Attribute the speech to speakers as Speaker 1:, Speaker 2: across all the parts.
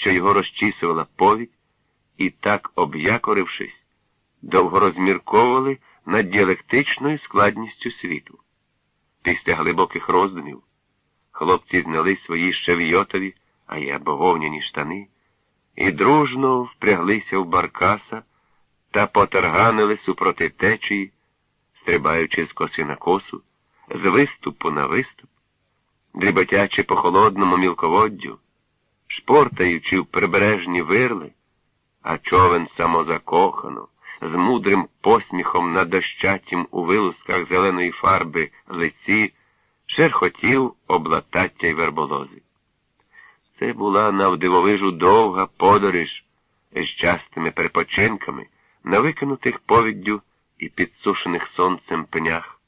Speaker 1: що його розчісувала повідь, і так, об'якорившись, довго розмірковували над діалектичною складністю світу. Після глибоких роздумів хлопці зняли свої шевйотові, а я бововняні штани, і дружно впряглися в баркаса та потерганили супроти течії, стрибаючи з коси на косу, з виступу на виступ, дріботячи по холодному мілководдю, шпортаючи в прибережні вирли, а човен самозакохано, з мудрим посміхом на дощатім у вилусках зеленої фарби лиці, шерхотів облатаття й верболози. Це була навдивовижу довга подорож з частими перепочинками на викинутих повіддю і підсушених сонцем пнях,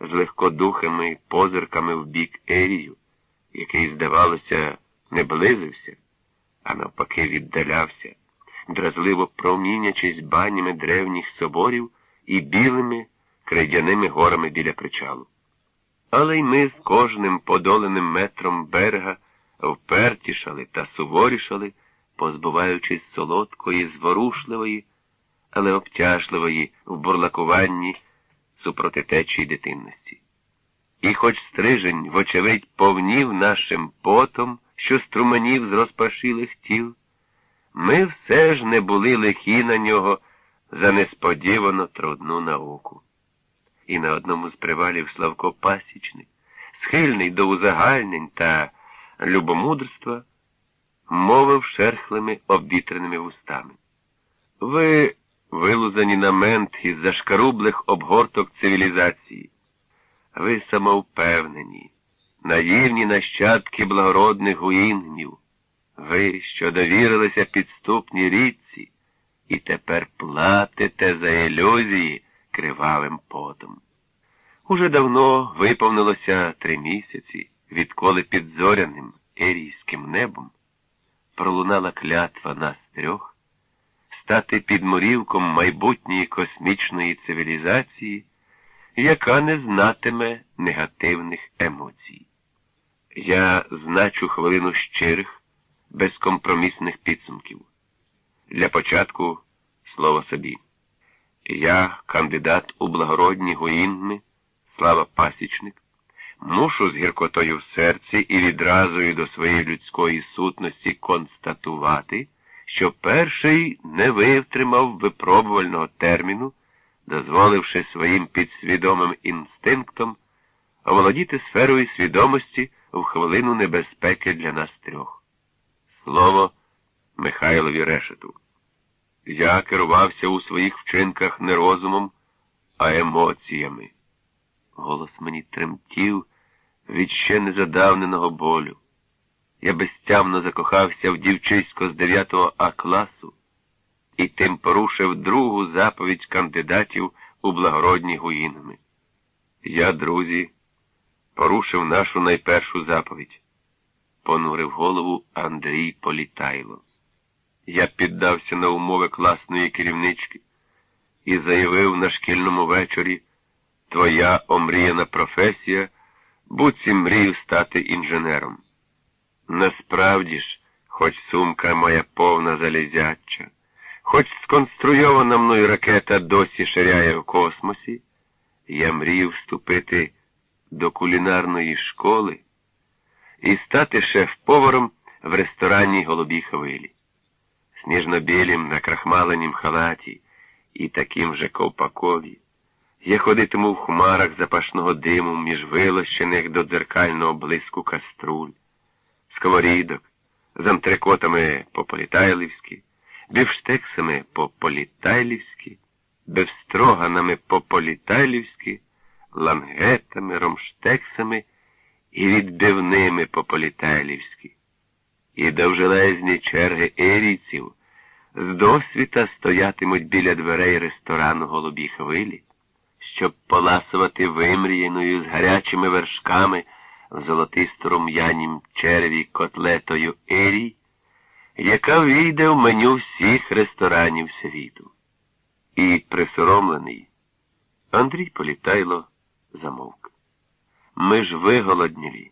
Speaker 1: з легкодухими позирками в бік Ерію, який, здавалося, не близився, а навпаки, віддалявся, дразливо промінячись банями древніх соборів і білими крейдяними горами біля причалу. Але й ми з кожним подоленим метром берега впертішали та суворішали, позбуваючись солодкої, зворушливої, але обтяжливої в бурлакуванні супроти течії дитинності. І хоч стрижень, вочевидь, повнів нашим потом, що струменів з розпашилих тіл, ми все ж не були лихі на нього за несподівано трудну науку. І на одному з привалів Славко Пасічник, схильний до узагальнень та любомудрства, мовив шерхлими обвітреними вустами. Ви вилузані на мент із зашкарублих обгорток цивілізації. Ви самовпевнені, наївні нащадки благородних гуїнгнів. Ви, що довірилися підступній річці, і тепер платите за ілюзії кривавим потом. Уже давно виповнилося три місяці, відколи під зоряним ерійським небом пролунала клятва нас трьох стати підмурівком майбутньої космічної цивілізації, яка не знатиме негативних емоцій. Я значу хвилину щирих, безкомпромісних підсумків. Для початку слово собі. Я, кандидат у благородні гоїнми, слава пасічник, мушу з гіркотою в серці і відразою до своєї людської сутності констатувати, що перший не витримав випробувального терміну, дозволивши своїм підсвідомим інстинктом оволодіти сферою свідомості в хвилину небезпеки для нас трьох. Слово Михайлові Решету. Я керувався у своїх вчинках не розумом, а емоціями. Голос мені тремтів від ще незадавненого болю. Я безтямно закохався в дівчисько з 9 А класу і тим порушив другу заповідь кандидатів у благородні гуїнами. Я, друзі, порушив нашу найпершу заповідь, понурив голову Андрій Політайло. Я піддався на умови класної керівнички і заявив на шкільному вечорі Твоя омріяна професія, буцім мрію стати інженером. Насправді ж, хоч сумка моя повна залізяча, хоч сконструйована мною ракета досі ширяє в космосі, я мрію вступити до кулінарної школи і стати шеф-поваром в ресторанній голубій хвилі, сніжно-білім накрахмаленім халаті і таким же ковпакові. Я ходитиму в хмарах запашного диму між вилощених до дзеркального блиску каструль сковорідок, з антрикотами по-політайлівськи, бівштексами по-політайлівськи, бевстроганами по-політайлівськи, лангетами, ромштексами і відбивними по-політайлівськи. І довжелезні черги ерійців з досвіта стоятимуть біля дверей ресторану голубі хвилі, щоб поласувати вимріяною з гарячими вершками в золотисто-рум'янім череві котлетою Ерій, яка війде в меню всіх ресторанів світу. І присоромлений Андрій Політайло замовк. Ми ж виголоднілі,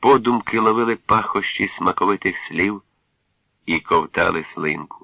Speaker 1: подумки ловили пахощі смаковитих слів, і ковтали слинку.